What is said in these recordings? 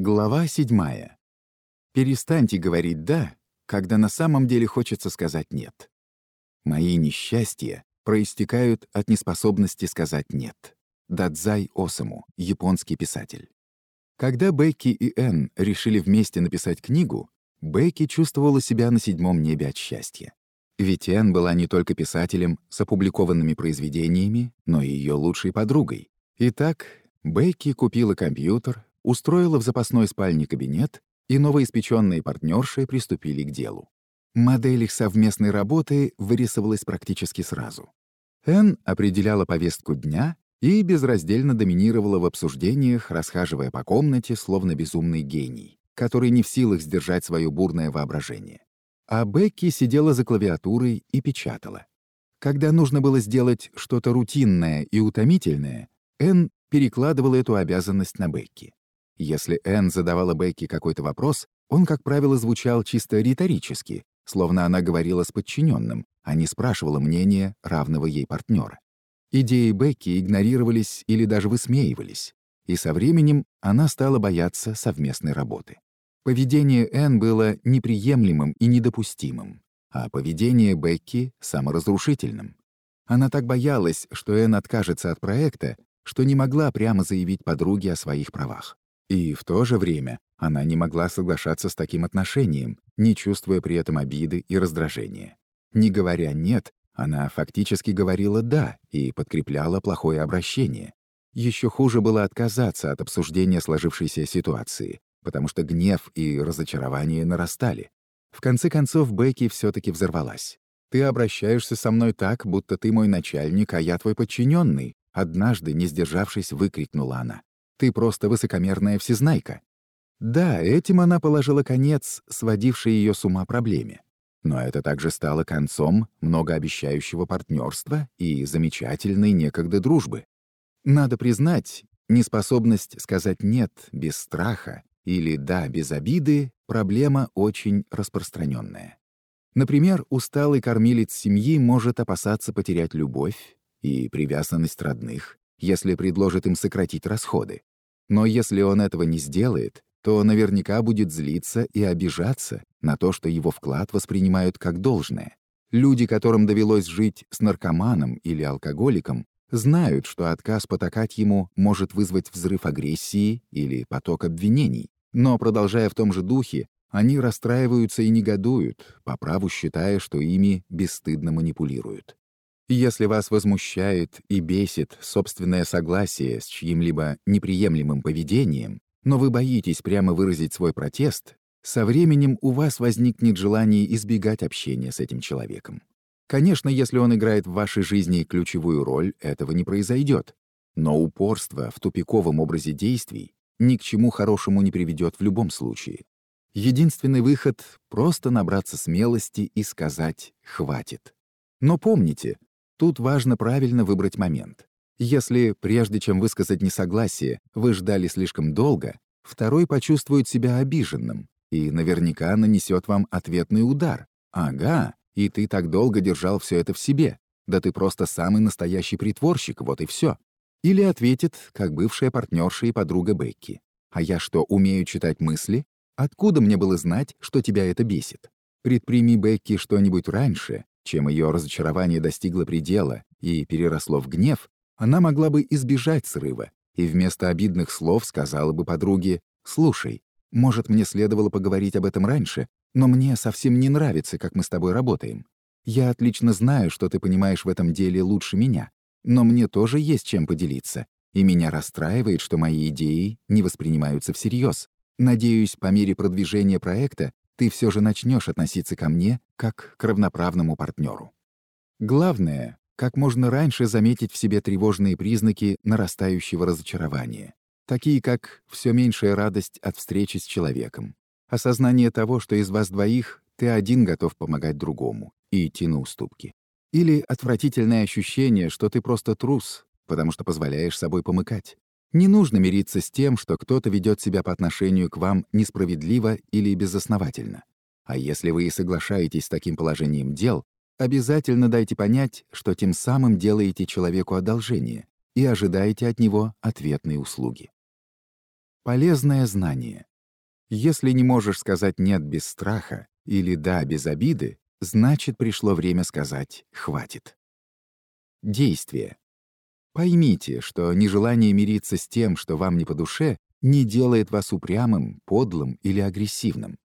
Глава седьмая. Перестаньте говорить «да», когда на самом деле хочется сказать «нет». Мои несчастья проистекают от неспособности сказать «нет». Дадзай Осаму, японский писатель. Когда Бекки и Энн решили вместе написать книгу, Бекки чувствовала себя на седьмом небе от счастья. Ведь Энн была не только писателем с опубликованными произведениями, но и ее лучшей подругой. Итак, Бекки купила компьютер, устроила в запасной спальне кабинет, и новоиспеченные партнерши приступили к делу. Модель их совместной работы вырисовалась практически сразу. Энн определяла повестку дня и безраздельно доминировала в обсуждениях, расхаживая по комнате, словно безумный гений, который не в силах сдержать свое бурное воображение. А Бекки сидела за клавиатурой и печатала. Когда нужно было сделать что-то рутинное и утомительное, Энн перекладывала эту обязанность на Бекки. Если Энн задавала Бекки какой-то вопрос, он, как правило, звучал чисто риторически, словно она говорила с подчиненным, а не спрашивала мнения равного ей партнера. Идеи Бекки игнорировались или даже высмеивались, и со временем она стала бояться совместной работы. Поведение Энн было неприемлемым и недопустимым, а поведение Бекки — саморазрушительным. Она так боялась, что Энн откажется от проекта, что не могла прямо заявить подруге о своих правах. И в то же время она не могла соглашаться с таким отношением, не чувствуя при этом обиды и раздражения. Не говоря «нет», она фактически говорила «да» и подкрепляла плохое обращение. Еще хуже было отказаться от обсуждения сложившейся ситуации, потому что гнев и разочарование нарастали. В конце концов, Бекки все таки взорвалась. «Ты обращаешься со мной так, будто ты мой начальник, а я твой подчиненный», однажды, не сдержавшись, выкрикнула она. «Ты просто высокомерная всезнайка». Да, этим она положила конец, сводившей ее с ума проблеме. Но это также стало концом многообещающего партнерства и замечательной некогда дружбы. Надо признать, неспособность сказать «нет» без страха или «да» без обиды — проблема очень распространенная. Например, усталый кормилец семьи может опасаться потерять любовь и привязанность родных, если предложит им сократить расходы. Но если он этого не сделает, то наверняка будет злиться и обижаться на то, что его вклад воспринимают как должное. Люди, которым довелось жить с наркоманом или алкоголиком, знают, что отказ потакать ему может вызвать взрыв агрессии или поток обвинений. Но, продолжая в том же духе, они расстраиваются и негодуют, по праву считая, что ими бесстыдно манипулируют. Если вас возмущает и бесит собственное согласие с чьим-либо неприемлемым поведением, но вы боитесь прямо выразить свой протест, со временем у вас возникнет желание избегать общения с этим человеком. Конечно, если он играет в вашей жизни ключевую роль, этого не произойдет. Но упорство в тупиковом образе действий ни к чему хорошему не приведет в любом случае. Единственный выход — просто набраться смелости и сказать «хватит». Но помните, тут важно правильно выбрать момент. Если, прежде чем высказать несогласие, вы ждали слишком долго, второй почувствует себя обиженным и наверняка нанесет вам ответный удар. «Ага, и ты так долго держал все это в себе. Да ты просто самый настоящий притворщик, вот и все. Или ответит, как бывшая партнерша и подруга Бекки. «А я что, умею читать мысли? Откуда мне было знать, что тебя это бесит?» Предприми Бекки что-нибудь раньше, чем ее разочарование достигло предела и переросло в гнев, она могла бы избежать срыва и вместо обидных слов сказала бы подруге «Слушай, может, мне следовало поговорить об этом раньше, но мне совсем не нравится, как мы с тобой работаем. Я отлично знаю, что ты понимаешь в этом деле лучше меня, но мне тоже есть чем поделиться, и меня расстраивает, что мои идеи не воспринимаются всерьез. Надеюсь, по мере продвижения проекта ты все же начнешь относиться ко мне как к равноправному партнеру. Главное, как можно раньше заметить в себе тревожные признаки нарастающего разочарования, такие как все меньшая радость от встречи с человеком, осознание того, что из вас двоих ты один готов помогать другому и идти на уступки, или отвратительное ощущение, что ты просто трус, потому что позволяешь собой помыкать. Не нужно мириться с тем, что кто-то ведет себя по отношению к вам несправедливо или безосновательно. А если вы и соглашаетесь с таким положением дел, Обязательно дайте понять, что тем самым делаете человеку одолжение и ожидаете от него ответной услуги. Полезное знание. Если не можешь сказать «нет» без страха или «да» без обиды, значит, пришло время сказать «хватит». Действие. Поймите, что нежелание мириться с тем, что вам не по душе, не делает вас упрямым, подлым или агрессивным.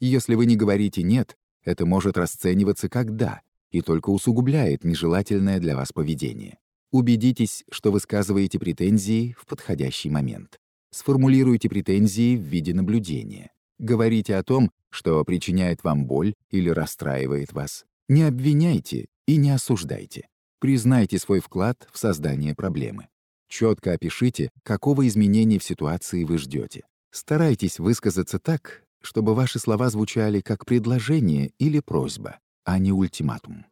Если вы не говорите «нет», это может расцениваться как «да» и только усугубляет нежелательное для вас поведение. Убедитесь, что высказываете претензии в подходящий момент. Сформулируйте претензии в виде наблюдения. Говорите о том, что причиняет вам боль или расстраивает вас. Не обвиняйте и не осуждайте. Признайте свой вклад в создание проблемы. Четко опишите, какого изменения в ситуации вы ждете. Старайтесь высказаться так, чтобы ваши слова звучали как предложение или просьба, а не ультиматум.